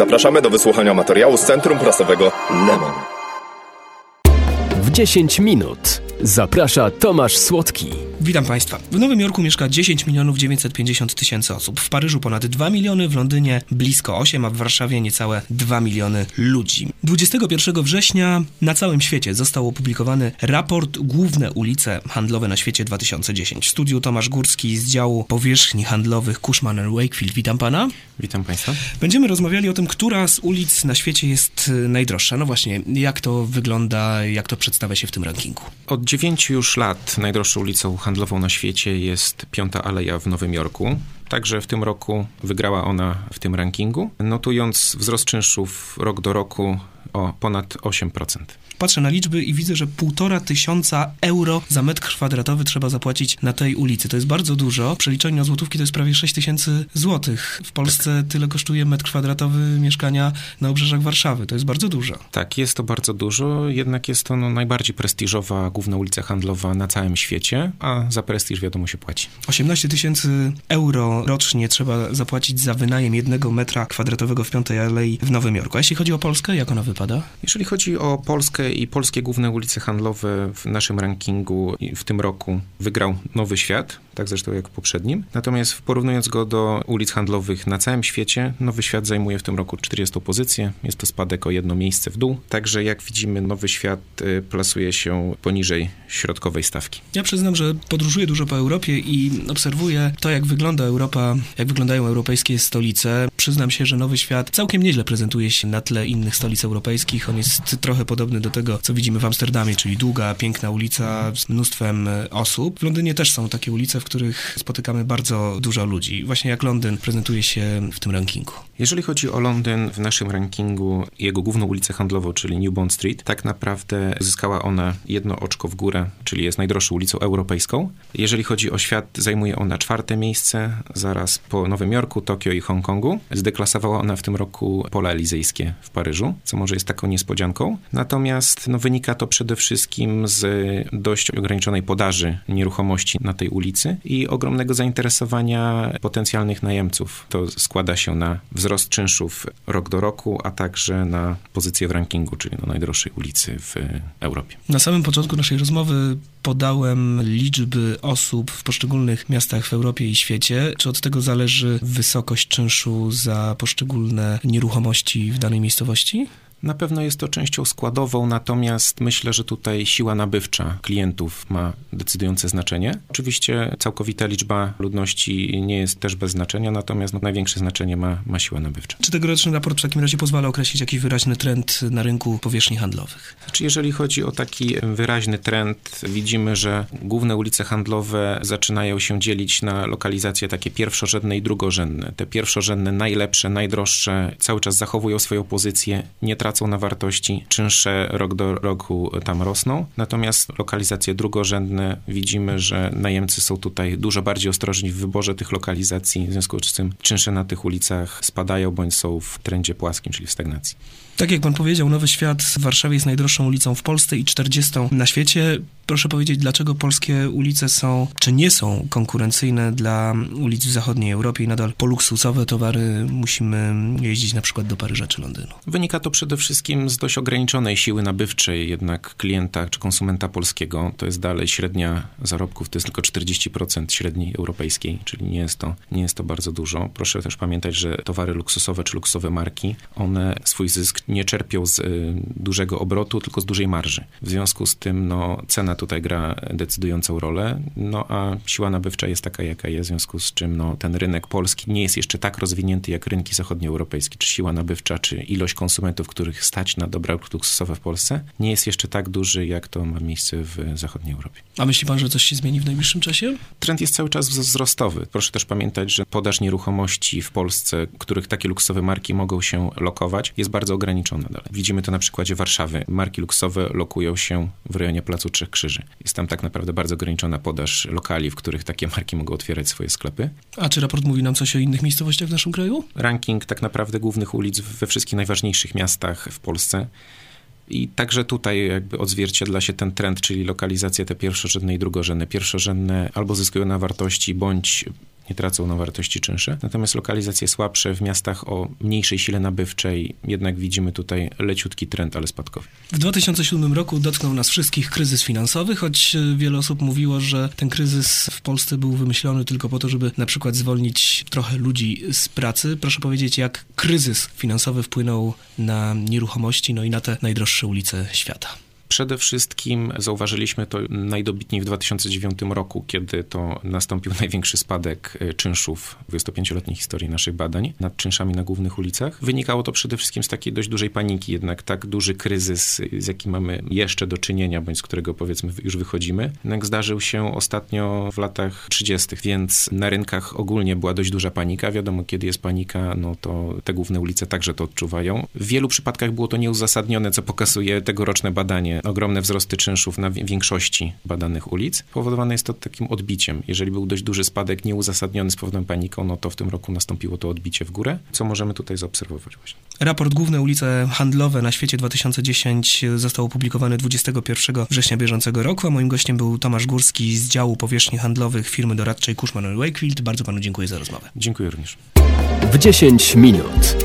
Zapraszamy do wysłuchania materiału z Centrum Prasowego Lemon. W 10 minut zaprasza Tomasz Słodki. Witam Państwa. W Nowym Jorku mieszka 10 milionów 950 tysięcy osób, w Paryżu ponad 2 miliony, w Londynie blisko 8, a w Warszawie niecałe 2 miliony ludzi. 21 września na całym świecie został opublikowany raport Główne ulice handlowe na świecie 2010. W studiu Tomasz Górski z działu powierzchni handlowych Cushman Wakefield. Witam Pana. Witam Państwa. Będziemy rozmawiali o tym, która z ulic na świecie jest y, najdroższa. No właśnie, jak to wygląda, jak to przedstawia się w tym rankingu. Od 9 już lat najdroższą ulicą handlową na świecie jest Piąta Aleja w Nowym Jorku. Także w tym roku wygrała ona w tym rankingu, notując wzrost czynszów rok do roku o ponad 8%. Patrzę na liczby i widzę, że półtora tysiąca euro za metr kwadratowy trzeba zapłacić na tej ulicy. To jest bardzo dużo. W przeliczeniu na złotówki to jest prawie 6 tysięcy złotych. W Polsce tyle kosztuje metr kwadratowy mieszkania na obrzeżach Warszawy. To jest bardzo dużo. Tak, jest to bardzo dużo, jednak jest to no, najbardziej prestiżowa główna ulica handlowa na całym świecie, a za prestiż wiadomo się płaci. 18 tysięcy euro rocznie trzeba zapłacić za wynajem jednego metra kwadratowego w Piątej Alei w Nowym Jorku. A jeśli chodzi o Polskę, jak ona wypada? Jeżeli chodzi o Polskę i polskie główne ulice handlowe w naszym rankingu w tym roku wygrał Nowy Świat, tak zresztą jak w poprzednim. Natomiast porównując go do ulic handlowych na całym świecie, Nowy Świat zajmuje w tym roku 40 pozycję. Jest to spadek o jedno miejsce w dół. Także jak widzimy, Nowy Świat y, plasuje się poniżej środkowej stawki. Ja przyznam, że podróżuję dużo po Europie i obserwuję to, jak wygląda Europa, jak wyglądają europejskie stolice. Przyznam się, że Nowy Świat całkiem nieźle prezentuje się na tle innych stolic europejskich. On jest trochę podobny do tego, co widzimy w Amsterdamie, czyli długa, piękna ulica z mnóstwem e, osób. W Londynie też są takie ulice, w których spotykamy bardzo dużo ludzi. Właśnie jak Londyn prezentuje się w tym rankingu. Jeżeli chodzi o Londyn, w naszym rankingu jego główną ulicę handlową, czyli New Bond Street, tak naprawdę zyskała ona jedno oczko w górę, czyli jest najdroższą ulicą europejską. Jeżeli chodzi o świat, zajmuje ona czwarte miejsce, zaraz po Nowym Jorku, Tokio i Hongkongu. Zdeklasowała ona w tym roku pola elizejskie w Paryżu, co może jest taką niespodzianką. Natomiast no, wynika to przede wszystkim z dość ograniczonej podaży nieruchomości na tej ulicy i ogromnego zainteresowania potencjalnych najemców. To składa się na wzrost czynszów rok do roku, a także na pozycję w rankingu, czyli na najdroższej ulicy w Europie. Na samym początku naszej rozmowy podałem liczby osób w poszczególnych miastach w Europie i świecie. Czy od tego zależy wysokość czynszu za poszczególne nieruchomości w danej miejscowości? Na pewno jest to częścią składową, natomiast myślę, że tutaj siła nabywcza klientów ma decydujące znaczenie. Oczywiście całkowita liczba ludności nie jest też bez znaczenia, natomiast no, największe znaczenie ma, ma siła nabywcza. Czy tegoroczny raport w takim razie pozwala określić jakiś wyraźny trend na rynku powierzchni handlowych? Znaczy, jeżeli chodzi o taki wyraźny trend, widzimy, że główne ulice handlowe zaczynają się dzielić na lokalizacje takie pierwszorzędne i drugorzędne. Te pierwszorzędne, najlepsze, najdroższe cały czas zachowują swoją pozycję, nie tracą tracą na wartości, czynsze rok do roku tam rosną. Natomiast lokalizacje drugorzędne widzimy, że najemcy są tutaj dużo bardziej ostrożni w wyborze tych lokalizacji, w związku z czym czynsze na tych ulicach spadają bądź są w trendzie płaskim, czyli w stagnacji. Tak jak pan powiedział, Nowy Świat w Warszawie jest najdroższą ulicą w Polsce i 40 na świecie. Proszę powiedzieć, dlaczego polskie ulice są, czy nie są konkurencyjne dla ulic w zachodniej Europie i nadal po luksusowe towary musimy jeździć na przykład do Paryża czy Londynu? Wynika to przede wszystkim z dość ograniczonej siły nabywczej jednak klienta czy konsumenta polskiego. To jest dalej średnia zarobków, to jest tylko 40% średniej europejskiej, czyli nie jest, to, nie jest to bardzo dużo. Proszę też pamiętać, że towary luksusowe czy luksusowe marki, one swój zysk nie czerpią z y, dużego obrotu, tylko z dużej marży. W związku z tym no, cena tutaj gra decydującą rolę, no a siła nabywcza jest taka, jaka jest, w związku z czym no, ten rynek polski nie jest jeszcze tak rozwinięty jak rynki zachodnioeuropejskie, czy siła nabywcza, czy ilość konsumentów, których stać na dobra luksusowe w Polsce, nie jest jeszcze tak duży, jak to ma miejsce w zachodniej Europie. A myśli pan, że coś się zmieni w najbliższym czasie? Trend jest cały czas wzrostowy. Proszę też pamiętać, że podaż nieruchomości w Polsce, których takie luksusowe marki mogą się lokować, jest bardzo ograniczona dalej. Widzimy to na przykładzie Warszawy. Marki luksusowe lokują się w rejonie Placu Trzech Krzyży. Jest tam tak naprawdę bardzo ograniczona podaż lokali, w których takie marki mogą otwierać swoje sklepy. A czy raport mówi nam coś o innych miejscowościach w naszym kraju? Ranking tak naprawdę głównych ulic we wszystkich najważniejszych miastach w Polsce. I także tutaj jakby odzwierciedla się ten trend, czyli lokalizacje te pierwszorzędne i drugorzędne. Pierwszorzędne albo zyskują na wartości, bądź nie tracą na wartości czynsze. Natomiast lokalizacje słabsze w miastach o mniejszej sile nabywczej, jednak widzimy tutaj leciutki trend, ale spadkowy. W 2007 roku dotknął nas wszystkich kryzys finansowy, choć e, wiele osób mówiło, że ten kryzys w Polsce był wymyślony tylko po to, żeby na przykład zwolnić trochę ludzi z pracy. Proszę powiedzieć, jak kryzys finansowy wpłynął na nieruchomości, no i na te najdroższe ulice świata. Przede wszystkim zauważyliśmy to najdobitniej w 2009 roku, kiedy to nastąpił największy spadek e, czynszów w 25-letniej historii naszych badań nad czynszami na głównych ulicach. Wynikało to przede wszystkim z takiej dość dużej paniki, jednak tak duży kryzys, z jakim mamy jeszcze do czynienia, bądź z którego powiedzmy już wychodzimy, jednak zdarzył się ostatnio w latach 30., więc na rynkach ogólnie była dość duża panika. Wiadomo, kiedy jest panika, no to te główne ulice także to odczuwają. W wielu przypadkach było to nieuzasadnione, co pokazuje tegoroczne badanie ogromne wzrosty czynszów na większości badanych ulic. Powodowane jest to takim odbiciem. Jeżeli był dość duży spadek nieuzasadniony z powodem paniką, no to w tym roku nastąpiło to odbicie w górę. Co możemy tutaj zaobserwować właśnie? Raport Główne ulice handlowe na świecie 2010 został opublikowany 21 września bieżącego roku, a moim gościem był Tomasz Górski z działu powierzchni handlowych firmy doradczej Cushman Wakefield. Bardzo panu dziękuję za rozmowę. Dziękuję również. W 10 minut.